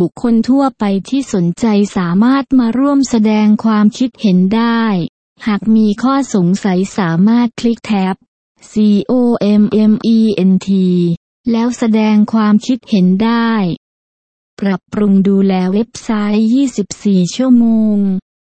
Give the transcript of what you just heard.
บุคคลทั่วไปที่สนใจสามารถมาร่วมแสดงความคิดเห็นได้ หากมีข้อสงสัยสามารถคลิกแท็บ COMMENT แล้วแสดงความคิดเห็นได้ ปรับปรุงดูแลเว็บไซต์ 24 ชั่วโมง